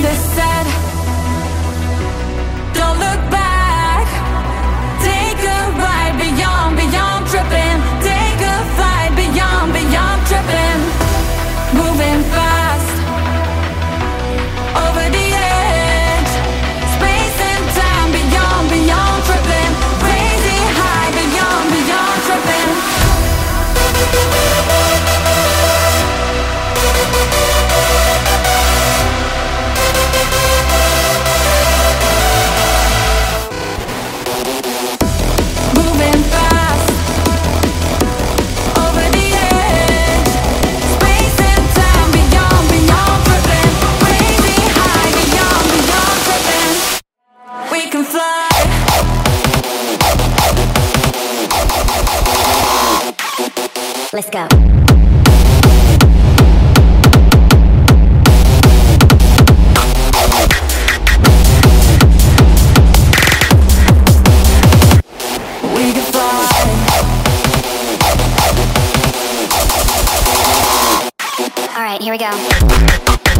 Mind Let's go. All right, here we go.